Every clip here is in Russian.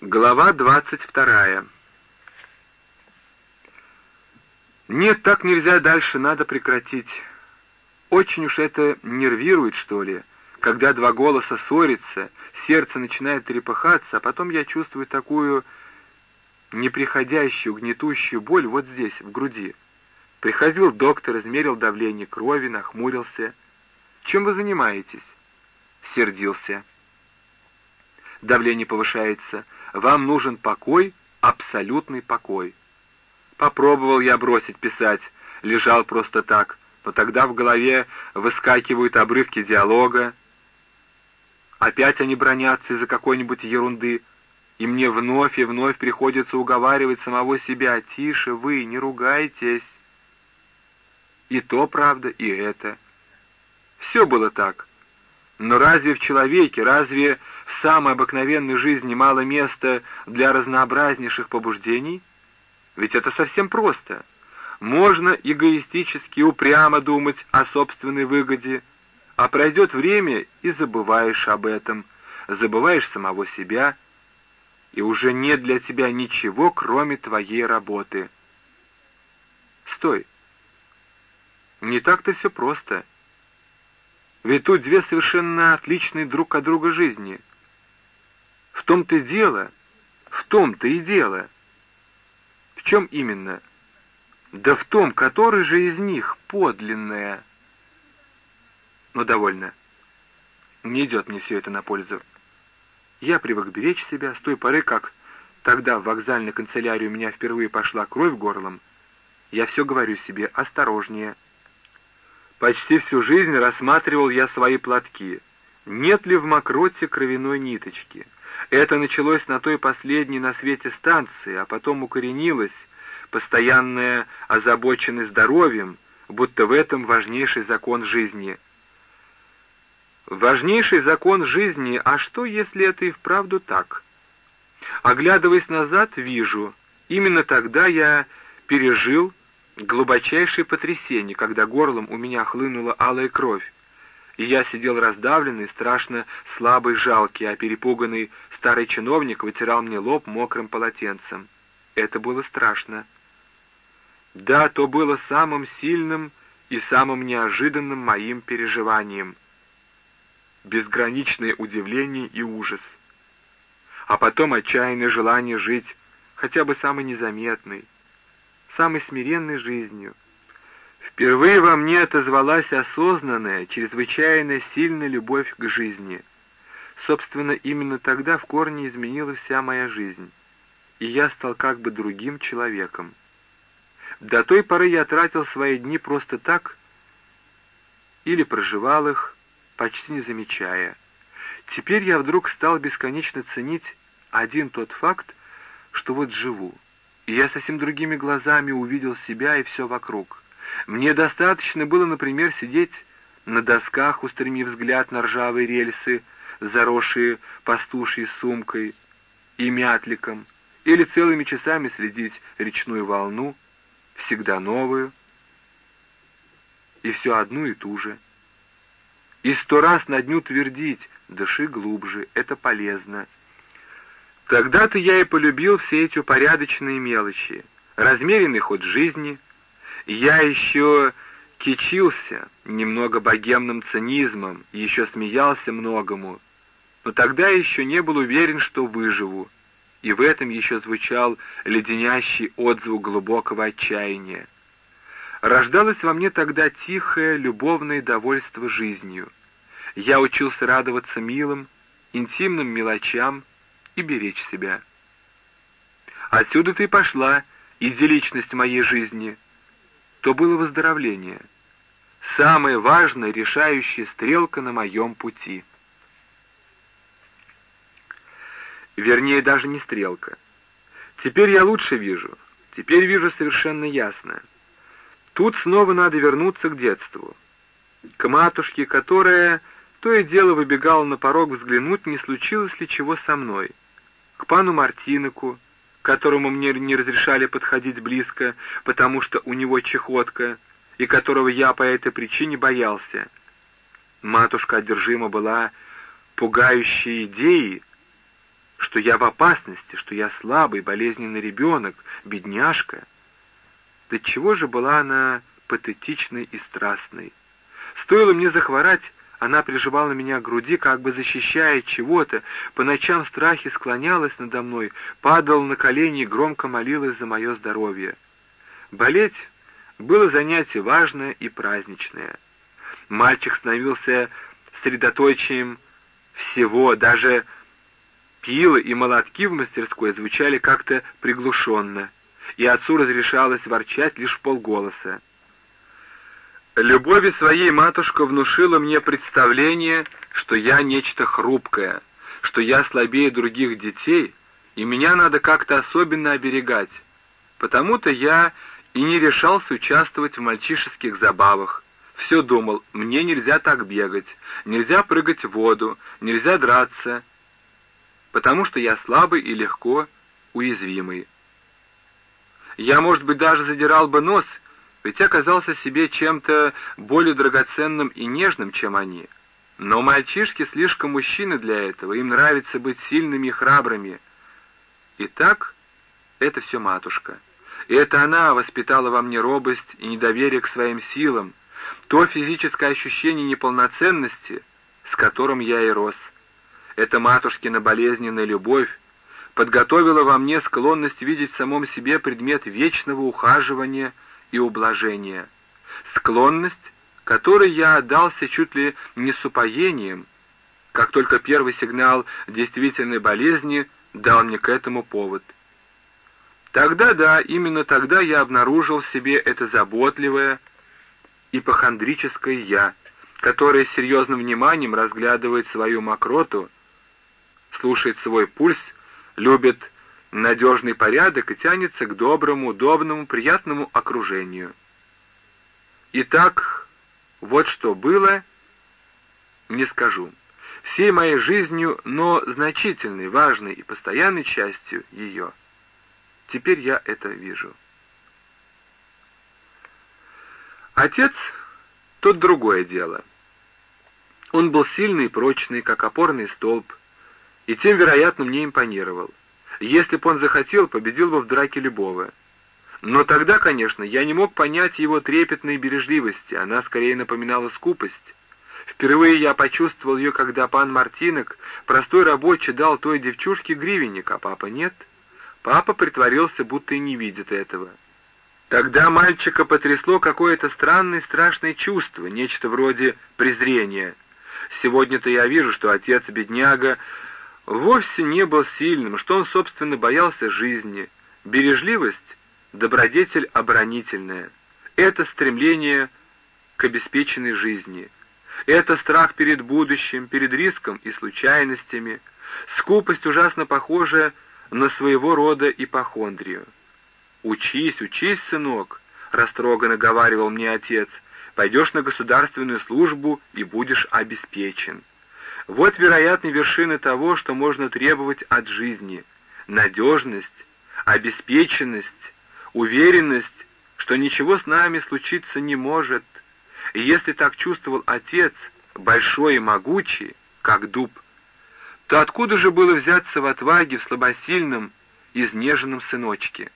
Глава двадцать вторая. Нет, так нельзя дальше, надо прекратить. Очень уж это нервирует, что ли, когда два голоса ссорятся, сердце начинает трепыхаться, а потом я чувствую такую неприходящую, гнетущую боль вот здесь, в груди. Приходил доктор, измерил давление крови, нахмурился. Чем вы занимаетесь? Сердился. Давление повышается. Вам нужен покой, абсолютный покой. Попробовал я бросить писать, лежал просто так, но тогда в голове выскакивают обрывки диалога. Опять они бронятся из-за какой-нибудь ерунды, и мне вновь и вновь приходится уговаривать самого себя, «Тише вы, не ругайтесь». И то правда, и это. Все было так. Но разве в человеке, разве в самой обыкновенной жизни мало места для разнообразнейших побуждений? Ведь это совсем просто. Можно эгоистически упрямо думать о собственной выгоде, а пройдет время и забываешь об этом, забываешь самого себя, и уже нет для тебя ничего, кроме твоей работы. Стой! Не так-то все просто. Ведь тут две совершенно отличные друг от друга жизни. В том-то и дело, в том-то и дело. В чем именно? Да в том, который же из них подлинная. Но довольно. Не идет мне все это на пользу. Я привык беречь себя с той поры, как тогда в вокзальной канцелярии у меня впервые пошла кровь горлом. Я все говорю себе осторожнее, Почти всю жизнь рассматривал я свои платки. Нет ли в мокроте кровяной ниточки? Это началось на той последней на свете станции, а потом укоренилось, постоянная озабоченность здоровьем, будто в этом важнейший закон жизни. Важнейший закон жизни, а что, если это и вправду так? Оглядываясь назад, вижу, именно тогда я пережил глубочайшее потрясение, когда горлом у меня хлынула алая кровь, и я сидел раздавленный, страшно слабый, жалкий, а перепуганный старый чиновник вытирал мне лоб мокрым полотенцем. Это было страшно. Да, то было самым сильным и самым неожиданным моим переживанием. Безграничное удивление и ужас. А потом отчаянное желание жить, хотя бы самый незаметный, самой смиренной жизнью. Впервые во мне отозвалась осознанная, чрезвычайно сильная любовь к жизни. Собственно, именно тогда в корне изменилась вся моя жизнь, и я стал как бы другим человеком. До той поры я тратил свои дни просто так или проживал их, почти не замечая. Теперь я вдруг стал бесконечно ценить один тот факт, что вот живу и я совсем другими глазами увидел себя и все вокруг. Мне достаточно было, например, сидеть на досках, устремив взгляд на ржавые рельсы, заросшие пастушьей сумкой и мятликом, или целыми часами следить речную волну, всегда новую, и все одну и ту же. И сто раз на дню твердить «дыши глубже, это полезно», Тогда-то я и полюбил все эти упорядоченные мелочи, размеренный ход жизни. Я еще кичился немного богемным цинизмом еще смеялся многому, но тогда еще не был уверен, что выживу, и в этом еще звучал леденящий отзвук глубокого отчаяния. Рождалось во мне тогда тихое, любовное довольство жизнью. Я учился радоваться милым, интимным мелочам, и беречь себя. Отсюда-то и пошла идилличность моей жизни. То было выздоровление. Самая важная, решающая стрелка на моем пути. Вернее, даже не стрелка. Теперь я лучше вижу. Теперь вижу совершенно ясно. Тут снова надо вернуться к детству. К матушке, которая то и дело выбегала на порог взглянуть, не случилось ли чего со мной к пану Мартинику, которому мне не разрешали подходить близко, потому что у него чехотка, и которого я по этой причине боялся. Матушка одержима была пугающей идеей, что я в опасности, что я слабый, болезненный ребенок, бедняжка. Да чего же была она патетичной и страстной? Стоило мне захворать, она прижимала меня к груди, как бы защищая чего-то, по ночам в страхе склонялась надо мной, падала на колени и громко молилась за мое здоровье. Болеть было занятие важное и праздничное. Мальчик становился средоточием всего, даже пилы и молотки в мастерской звучали как-то приглушенно, и отцу разрешалось ворчать лишь полголоса. Любовью своей матушка внушила мне представление, что я нечто хрупкое, что я слабее других детей, и меня надо как-то особенно оберегать. Потому-то я и не решался участвовать в мальчишеских забавах. Все думал, мне нельзя так бегать, нельзя прыгать в воду, нельзя драться, потому что я слабый и легко уязвимый. Я, может быть, даже задирал бы нос, ведь оказался себе чем-то более драгоценным и нежным, чем они. Но мальчишки слишком мужчины для этого, им нравится быть сильными и храбрыми. Итак, это все матушка. И это она воспитала во мне робость и недоверие к своим силам, то физическое ощущение неполноценности, с которым я и рос. Эта матушкина болезненная любовь подготовила во мне склонность видеть в самом себе предмет вечного ухаживания и ублажения. Склонность, которой я отдался чуть ли не с упоением, как только первый сигнал действительной болезни дал мне к этому повод. Тогда, да, именно тогда я обнаружил в себе это заботливое, ипохондрическое «я», которое с серьезным вниманием разглядывает свою мокроту, слушает свой пульс, любит надежный порядок и тянется к доброму, удобному, приятному окружению. Итак, вот что было, не скажу. Всей моей жизнью, но значительной, важной и постоянной частью ее. Теперь я это вижу. Отец — тут другое дело. Он был сильный и прочный, как опорный столб, и тем, вероятно, мне импонировал. Если бы он захотел, победил бы в драке любого. Но тогда, конечно, я не мог понять его трепетной бережливости, она скорее напоминала скупость. Впервые я почувствовал ее, когда пан Мартинок, простой рабочий, дал той девчушке гривенник, а папа нет. Папа притворился, будто и не видит этого. Тогда мальчика потрясло какое-то странное страшное чувство, нечто вроде презрения. Сегодня-то я вижу, что отец-бедняга вовсе не был сильным, что он, собственно, боялся жизни. Бережливость — добродетель оборонительная. Это стремление к обеспеченной жизни. Это страх перед будущим, перед риском и случайностями. Скупость ужасно похожа на своего рода ипохондрию. «Учись, учись, сынок», — растроганно говаривал мне отец, «пойдешь на государственную службу и будешь обеспечен». Вот, вероятно, вершины того, что можно требовать от жизни. Надежность, обеспеченность, уверенность, что ничего с нами случиться не может. И если так чувствовал отец, большой и могучий, как дуб, то откуда же было взяться в отваге в слабосильном, изнеженном сыночке?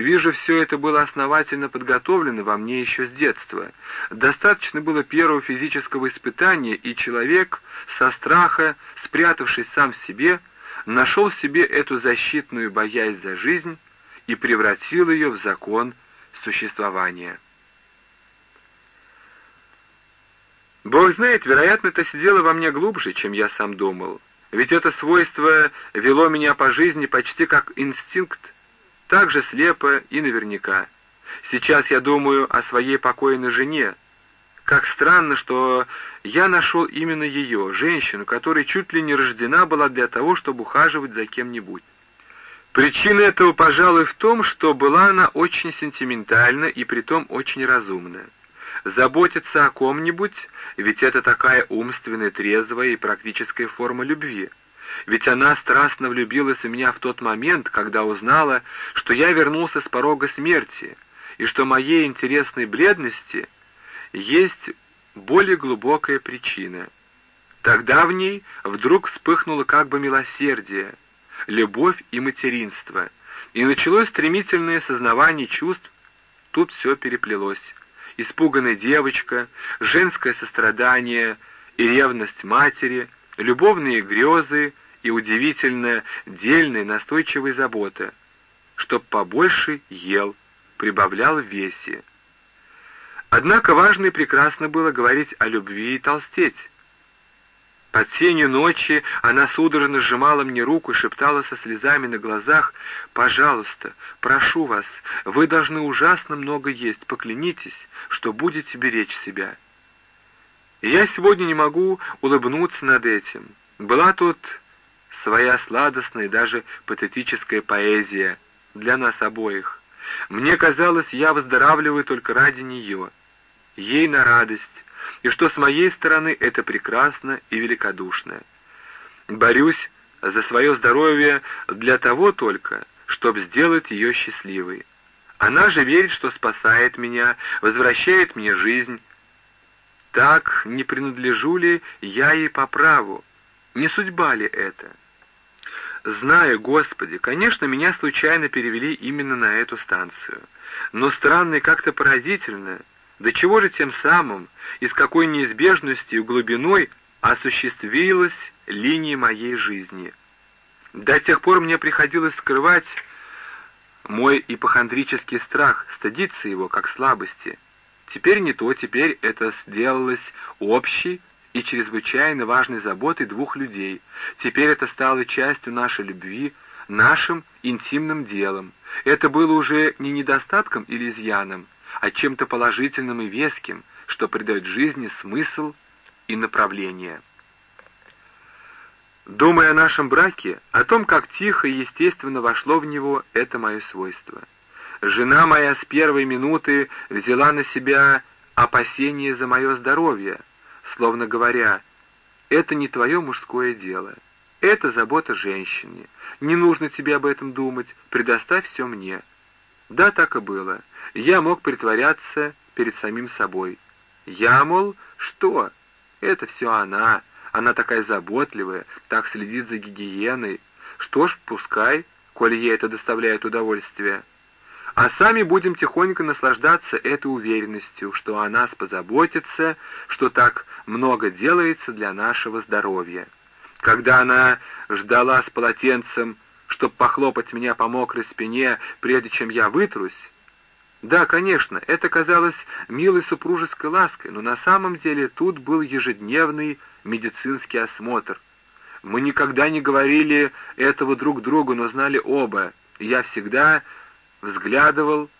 Вижу, все это было основательно подготовлено во мне еще с детства. Достаточно было первого физического испытания, и человек со страха, спрятавшись сам в себе, нашел в себе эту защитную боязнь за жизнь и превратил ее в закон существования. Бог знает, вероятно, это сидело во мне глубже, чем я сам думал. Ведь это свойство вело меня по жизни почти как инстинкт, так же слепо и наверняка. Сейчас я думаю о своей покойной жене. Как странно, что я нашел именно ее, женщину, которая чуть ли не рождена была для того, чтобы ухаживать за кем-нибудь. Причина этого, пожалуй, в том, что была она очень сентиментальна и притом очень разумна. Заботиться о ком-нибудь, ведь это такая умственная, трезвая и практическая форма любви. Ведь она страстно влюбилась в меня в тот момент, когда узнала, что я вернулся с порога смерти, и что моей интересной бледности есть более глубокая причина. Тогда в ней вдруг вспыхнуло как бы милосердие, любовь и материнство, и началось стремительное сознавание чувств, тут все переплелось. Испуганная девочка, женское сострадание и ревность матери, любовные грезы и удивительная, дельная, настойчивая забота, чтоб побольше ел, прибавлял в весе. Однако важно и прекрасно было говорить о любви и толстеть. Под сенью ночи она судорожно сжимала мне руку и шептала со слезами на глазах, «Пожалуйста, прошу вас, вы должны ужасно много есть, поклянитесь, что будете беречь себя». Я сегодня не могу улыбнуться над этим. Была тут своя сладостная и даже патетическая поэзия для нас обоих. Мне казалось, я выздоравливаю только ради нее, ей на радость, и что с моей стороны это прекрасно и великодушно. Борюсь за свое здоровье для того только, чтобы сделать ее счастливой. Она же верит, что спасает меня, возвращает мне жизнь. Так не принадлежу ли я ей по праву? Не судьба ли это? Зная, Господи, конечно, меня случайно перевели именно на эту станцию. Но странно и как-то поразительно, до чего же тем самым, и с какой неизбежностью и глубиной осуществилась линия моей жизни. До тех пор мне приходилось скрывать мой ипохондрический страх, стыдиться его как слабости. Теперь не то, теперь это сделалось общей и чрезвычайно важной заботой двух людей. Теперь это стало частью нашей любви, нашим интимным делом. Это было уже не недостатком или изъяном, а чем-то положительным и веским, что придает жизни смысл и направление. Думая о нашем браке, о том, как тихо и естественно вошло в него это мое свойство. Жена моя с первой минуты взяла на себя опасение за мое здоровье, словно говоря, «Это не твое мужское дело, это забота женщине, не нужно тебе об этом думать, предоставь все мне». Да, так и было. Я мог притворяться перед самим собой. Я, мол, что? Это все она. Она такая заботливая, так следит за гигиеной. Что ж, пускай, коли ей это доставляет удовольствие. А сами будем тихонько наслаждаться этой уверенностью, что о нас позаботится, что так много делается для нашего здоровья. Когда она ждала с полотенцем, чтоб похлопать меня по мокрой спине, прежде чем я вытрусь, да, конечно, это казалось милой супружеской лаской, но на самом деле тут был ежедневный медицинский осмотр. Мы никогда не говорили этого друг другу, но знали оба. я всегда взглядывал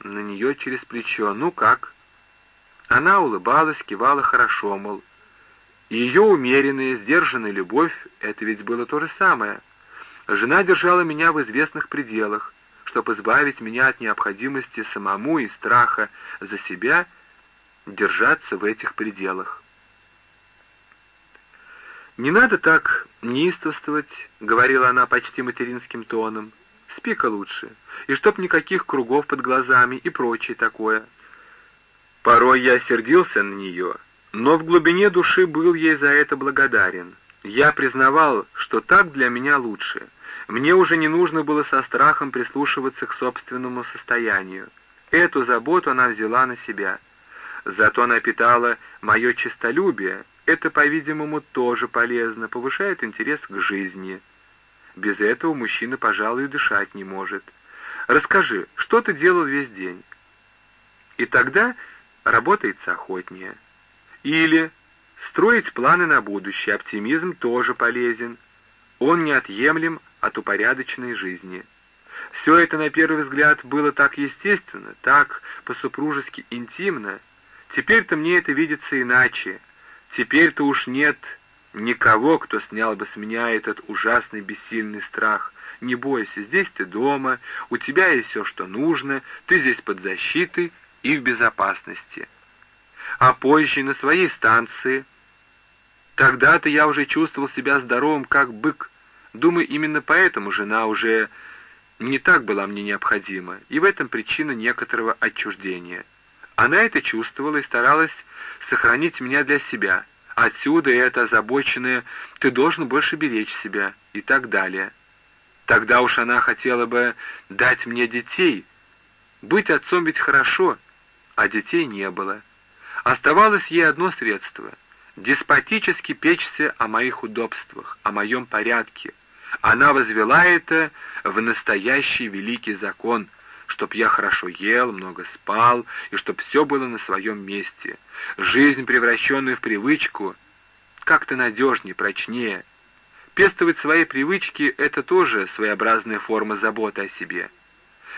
на нее через плечо. «Ну как?» Она улыбалась, кивала хорошо, мол. Ее умеренная, сдержанная любовь — это ведь было то же самое. Жена держала меня в известных пределах, чтобы избавить меня от необходимости самому и страха за себя держаться в этих пределах. «Не надо так неистовствовать», — говорила она почти материнским тоном. «Спи-ка лучше, и чтоб никаких кругов под глазами и прочее такое». Порой я сердился на нее, но в глубине души был ей за это благодарен. Я признавал, что так для меня лучше — мне уже не нужно было со страхом прислушиваться к собственному состоянию. Эту заботу она взяла на себя. Зато она питала мое честолюбие. Это, по-видимому, тоже полезно, повышает интерес к жизни. Без этого мужчина, пожалуй, дышать не может. Расскажи, что ты делал весь день? И тогда работается охотнее. Или строить планы на будущее, оптимизм тоже полезен. Он неотъемлем от упорядоченной жизни. Все это, на первый взгляд, было так естественно, так по-супружески интимно. Теперь-то мне это видится иначе. Теперь-то уж нет никого, кто снял бы с меня этот ужасный бессильный страх. Не бойся, здесь ты дома, у тебя есть все, что нужно, ты здесь под защитой и в безопасности. А позже на своей станции... Тогда-то я уже чувствовал себя здоровым, как бык, Думаю, именно поэтому жена уже не так была мне необходима, и в этом причина некоторого отчуждения. Она это чувствовала и старалась сохранить меня для себя, Отсюда это озабоченное «ты должен больше беречь себя» и так далее. Тогда уж она хотела бы дать мне детей. Быть отцом ведь хорошо, а детей не было. Оставалось ей одно средство — деспотически печься о моих удобствах, о моем порядке. Она возвела это в настоящий великий закон, чтоб я хорошо ел, много спал, и чтоб все было на своем месте. Жизнь, превращенная в привычку, как-то надежнее, прочнее — Пестовать свои привычки — это тоже своеобразная форма заботы о себе.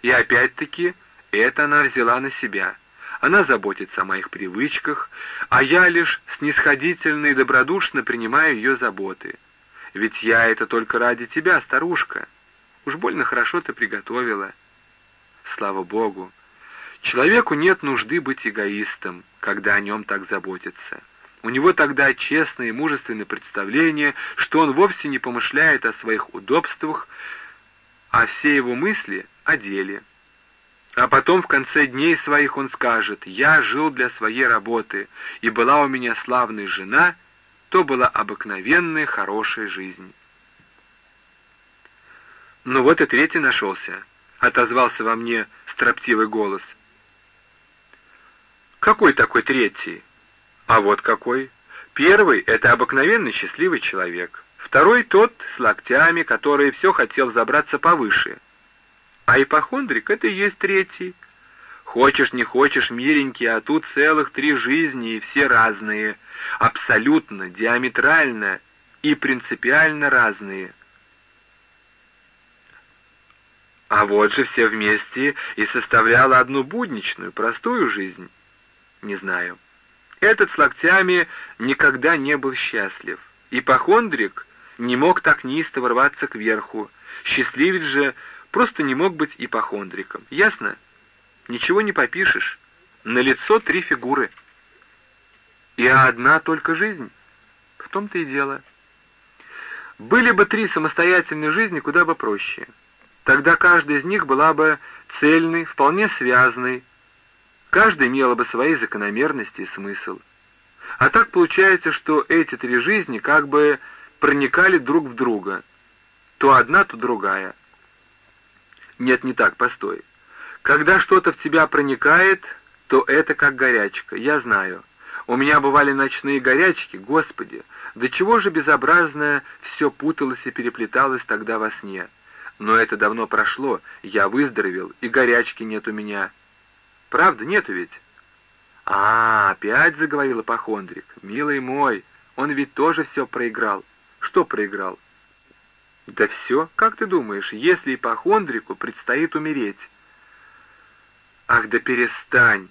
И опять-таки это она взяла на себя. Она заботится о моих привычках, а я лишь снисходительно и добродушно принимаю ее заботы. Ведь я это только ради тебя, старушка. Уж больно хорошо ты приготовила. Слава Богу. Человеку нет нужды быть эгоистом, когда о нем так заботятся. У него тогда честное и мужественное представление, что он вовсе не помышляет о своих удобствах, а все его мысли — о деле. А потом в конце дней своих он скажет, «Я жил для своей работы, и была у меня славная жена, то была обыкновенная хорошая жизнь». «Ну вот и третий нашелся», — отозвался во мне строптивый голос. «Какой такой третий?» А вот какой. Первый — это обыкновенный счастливый человек. Второй — тот с локтями, который все хотел забраться повыше. А ипохондрик — это и есть третий. Хочешь, не хочешь, миленький, а тут целых три жизни, и все разные. Абсолютно, диаметрально и принципиально разные. А вот же все вместе и составляло одну будничную, простую жизнь. Не знаю. Этот с локтями никогда не был счастлив. Ипохондрик не мог так неистово рваться кверху. Счастливец же просто не мог быть ипохондриком. Ясно? Ничего не попишешь. На лицо три фигуры. И одна только жизнь. В том-то и дело. Были бы три самостоятельные жизни, куда бы проще. Тогда каждая из них была бы цельной, вполне связанной, Каждая имела бы свои закономерности и смысл. А так получается, что эти три жизни как бы проникали друг в друга. То одна, то другая. Нет, не так, постой. Когда что-то в тебя проникает, то это как горячка, я знаю. У меня бывали ночные горячки, господи, до чего же безобразное все путалось и переплеталось тогда во сне. Но это давно прошло, я выздоровел, и горячки нет у меня. Правда, нету ведь?» «А, опять заговорил апохондрик. Милый мой, он ведь тоже все проиграл. Что проиграл?» «Да все, как ты думаешь, если ипохондрику предстоит умереть?» «Ах, да перестань!